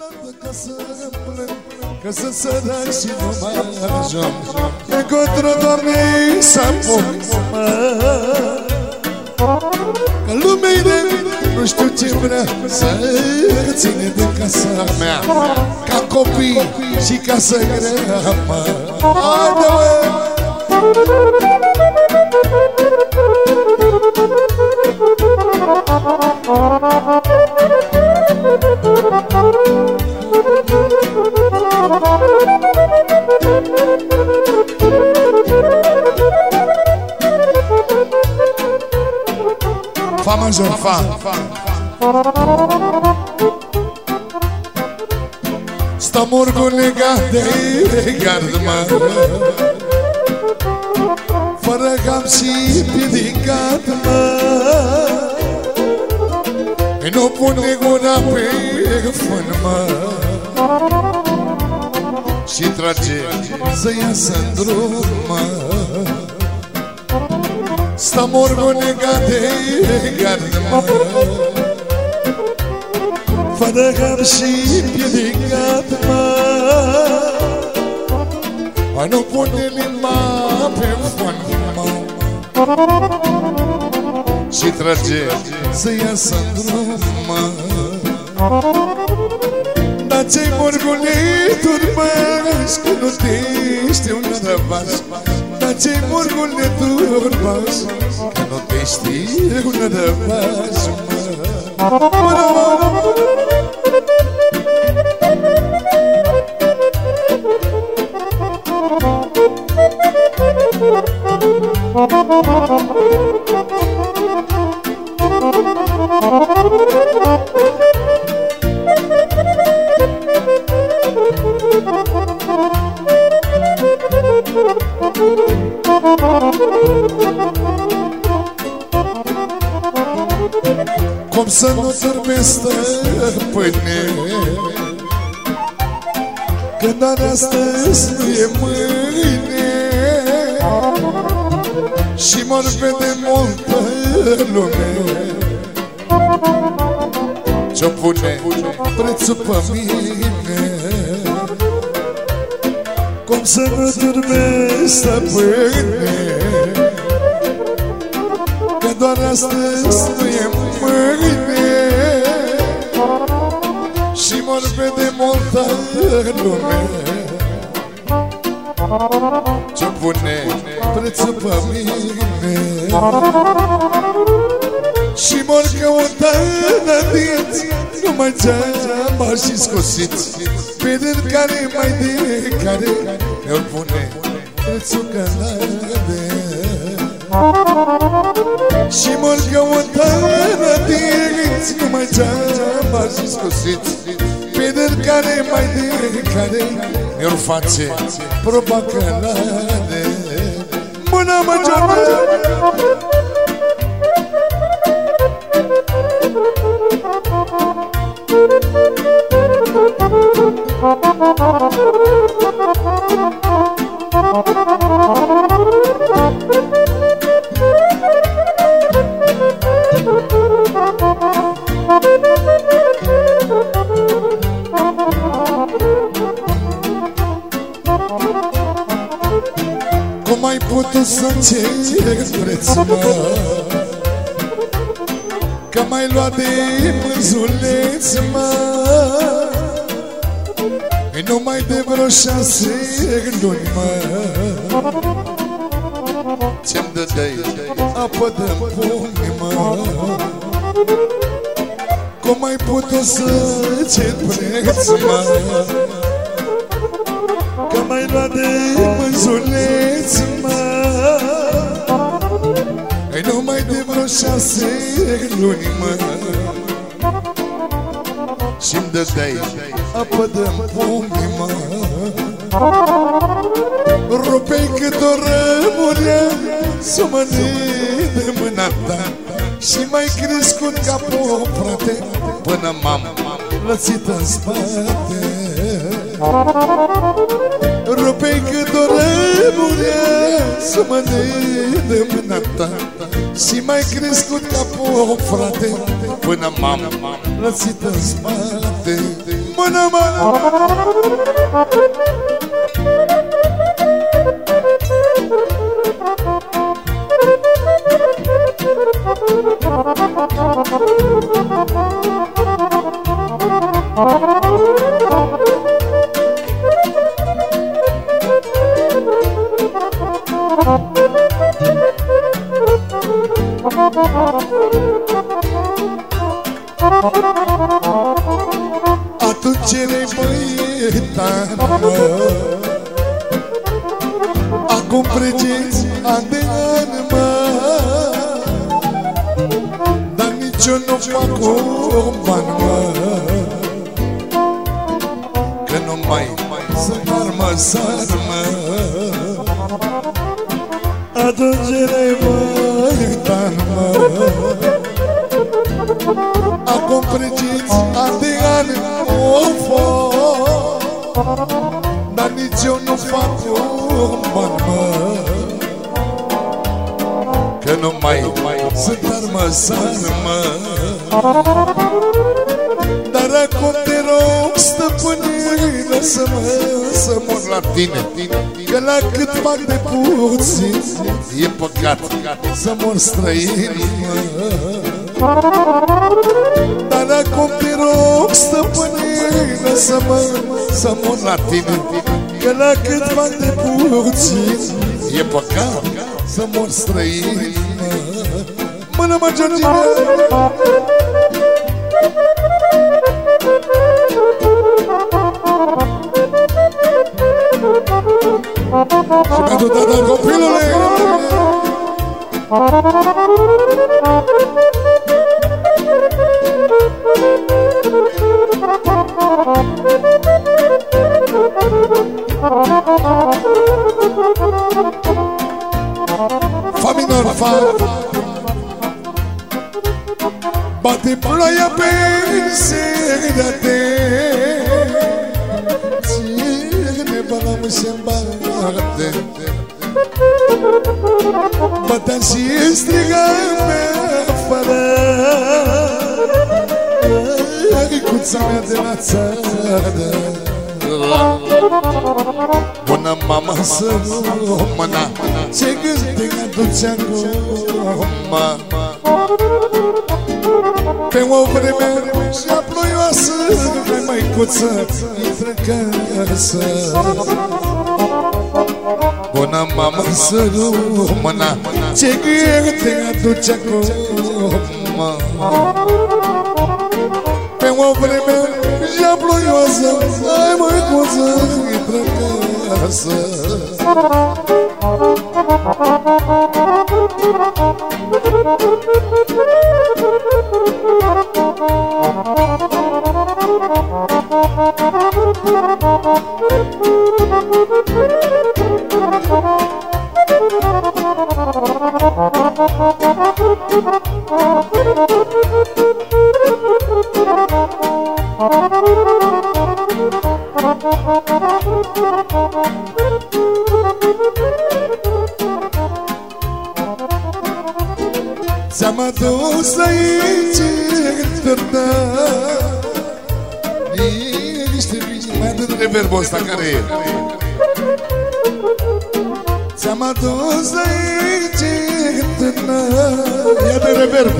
odată ca să plâng Că sunt sărac și nu mai ajung Încotro, Doamne, să mă. Că lumea nu știu ce vrea Să ține de casa mea. Ca copii și ca să grea mă. Haide, Fa major, fa. Sta legat de gardă, Fără cam și piedicat, mă Nu pune gura pe fân, mă. Și trage să iasă în drum, mă. Sta legat de gardă, mă. Fără cam și piedicat, mă. Mai nu pune limba pe fân, și trage să iasă în drum Dar ce-i morgunituri, măși Că nu te știu un răvaș Dar ce-i morgunituri, măși Că nu te știu un răvaș, mă Cum să nu dormesc stăpâne? Când are astăzi nu e mâine. Și mă vede multă lume Ce-o pune prețul pe mine. Cum să nu dormesc stăpâne? Că doar astăzi nu e mâine. Și mă vede multă lume. Ce pune prețul pe mine Și mor căuta în dinți Numai geama și scosiți. Pe din care mai de care Mi-or pune prețul călare Și mor căuta în dinți Numai geama și scosiți. Pe din care mai de care Mi-or face proba călare Mâna mă Cum ai putut să-mi ceri preț, mă Că m-ai luat de mânzuleț, mă. E numai de vreo șase luni, mă. Ce-mi dădeai apă de punghi, mă. Cum ai putut să cer preț, mă? Că m-ai luat de mânzuleț, mă. E numai de vreo șase luni, mă. Și-mi dădeai apă de punghi, mă Rupei cât o rămurea Să mă de mâna ta. Și mai crescut ca pop, frate Până m-am lățit în spate. Rupei cât o rămurea Să mă de mâna ta. Și mai crescut ca pop, frate Până m-am lățit în spate. Mă Mână, mână. Atunci erai băietan, mă Acum pregeți an de an, mă Dar nici eu nu fac un ban, mă Că nu mai sunt armă, sarmă Atunci erai băietan, mă Acum pregeți an de an, of, Dar nici eu nu fac un ban, mă Că nu mai sunt armă, sarmă Dar acum te rog, stăpâne, lasă-mă să mor la tine. Că la cât fac de puțin E păcat să mor străin, mă. Dar acum te rog, stăpâne, lasă-mă să mor la tine. Că la cât fac de puțin E păcat să mor străin, mă Mână, mă, Georgina! Și pentru tata copilului Fa minor, fa Bate ploaia pe serate Ține balam și bate Bata și striga pe afară Cuța mea de la țară. Bună mamă să mâna. Ce gând te aduce acum? Pe o vreme și-a ploioasă Mai măicuță intră în casă. Bună mamă să mâna. Ce gând te aduce acum? Pe o vreme și-a ploioasă Mai măicuță intră în casă Ți-am adus aici întârnă Niște bine Mai atât de verbul ăsta care e? Ți-am adus aici întârnă Ia de reverb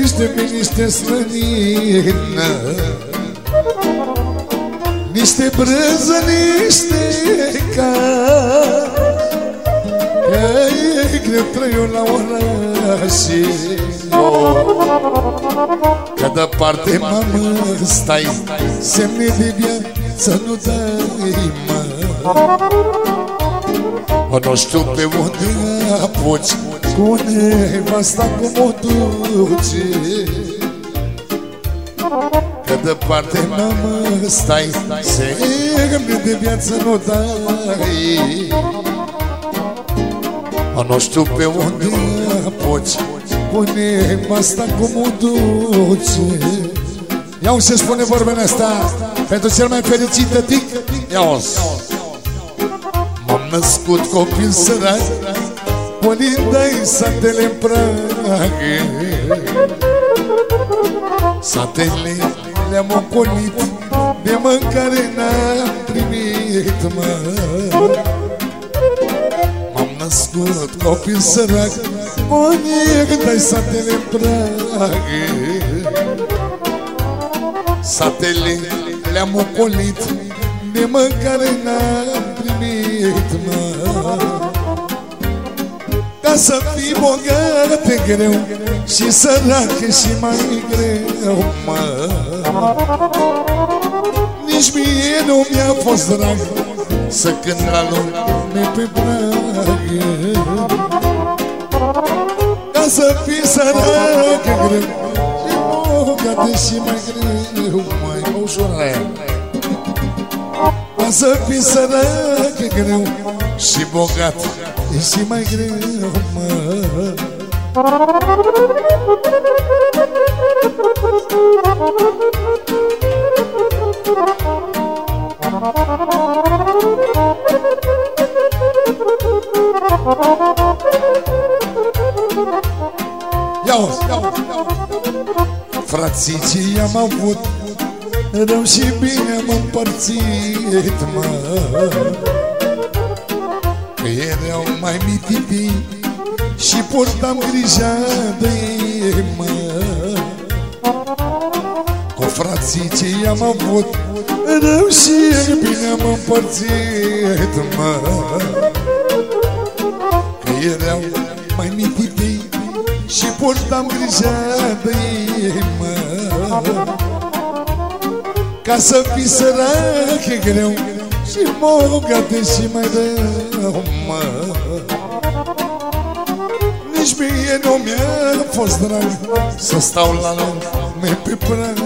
Niște niște slănină Niște brânză, niște car Că e greu trăiul la oraș Că departe, mamă, stai Semne de viață nu dai, mă. Nu știu pe unde apuci Cu nevasta cum o duce Că departe, mamă, stai Semne de viață nu dai. Nu știu pe unde apuci Pune asta cum o duce. Ia se spune vorbele astea. Pentru cel mai fericit tătic Ia -o. M-am născut copil sărac Părinda-i satele în prag Satele le-am ocolit De mâncare n-am primit, mă. M-am născut copil sărac Moniec, dai satele în prag. Satele le-am ocolit De mâncare n-am primit, mă. Ca să fii bogat e greu Și sărac și mai greu, mă. Nici mie nu mi-a fost drag Să cânt la lume pe prag Ca să fii sărac e greu Și bogat și mai greu, mai ușor. Aia Ca să fii sărac e greu Și bogat e și mai greu, mă. Ia-o, Frații ce i-am avut Rău și bine am împărțit, mă Că erau mai mitipi Și purtam grija de ei, mă. Cu frații ce i-am avut Rău și bine am împărțit, mă. Că erau mai mitipi Și purtam grija de ei, mă. Ca să fii sărac e greu Și bogate și mai rău, mă. Nici mie nu mi-a fost drag Să stau la lume pe prag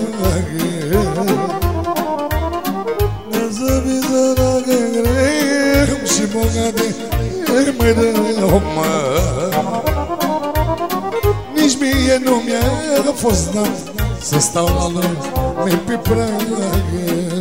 Să fii sărac e greu Și bogate e mai rău, mă. Nici mie nu mi-a fost drag Să stau la lume pe prag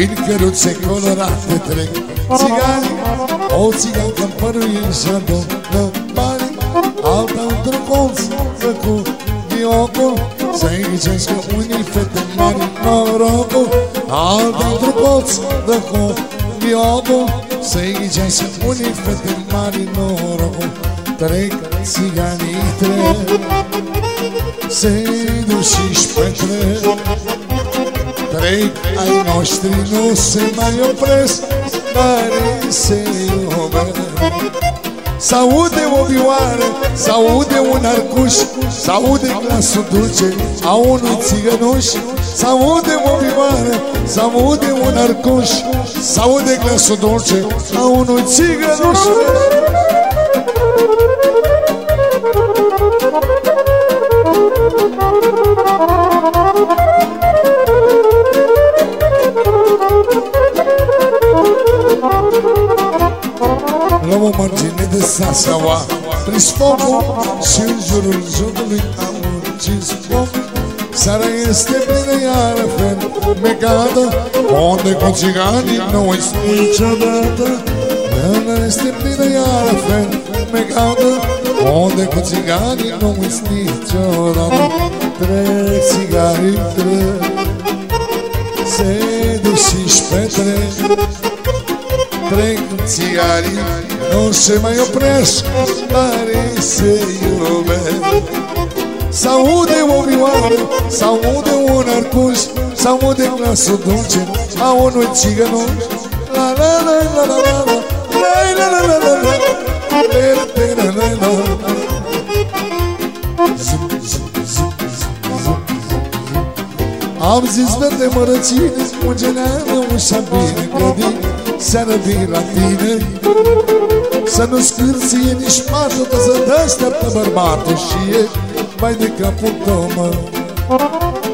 În căruțe colorate trec Țigani O țigancă în părul ei și adună bani Alta într-un colț cu ghiocul Să-i zicească unii fete mari norocul. Alta într-un colț de cu ghiocul Să-i zicească unii fete mari norocul. Trec țiganii trec Se duc și-și petrec. Trec ai noștri nu se mai opresc Dar se iubesc S-aude o vioară, s-aude un arcuș S-aude glasul dulce a unui țigănuș. S-aude o vioară, s-aude un arcuș S-aude glasul dulce a unui țigănuș La o margine de Sasaua Prins focul și în jurul jocului am ucis foc. Seara este plină iară fermecată Unde cu țiganii nu uiți niciodată Seara este plină iară fermecată Unde cu țiganii nu uiți niciodată Trec țiganii, trec Se duc și-și petrec Trec țigarii, nu se mai opresc Care se iubesc S-aude o vioară, s-aude un arcuș S-aude glasul dulce a unui țigănuș La la la la la la la la la la la la la la la la Am zis verde mărăține, ungeneană ușa bine gândit Seară vin la tine Să nu scârție nici patul Că să te așteaptă bărbatul Și e mai de capul tău, mă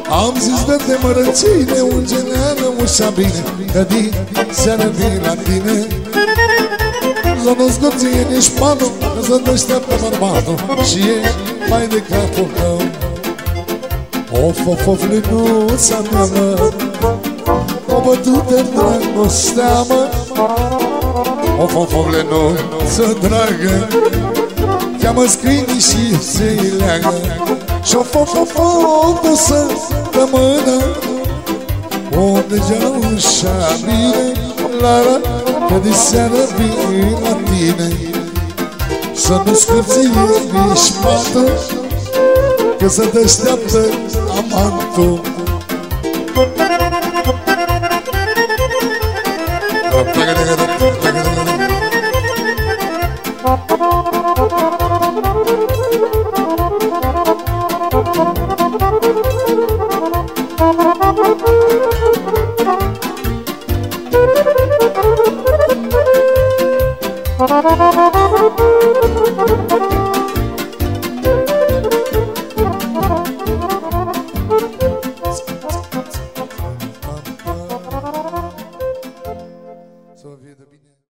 Am zis verde mărăține, ungeneană ușa bine Gândit, seară vin la tine. Să nu scârție nici patul Că să te așteaptă bărbatul Și e mai de capul tău Of, of, of, lenuța mea, mă O bătut de dragostea, mă Of, of, of, lenuță dragă Cheamă scrini și se leagă. Și of, of, of, of, să rămână. O degeau ușa bine La, la, că de seară vin la tine. Să nu scârți nici pată Că să te așteaptă amantul Ha ha ha!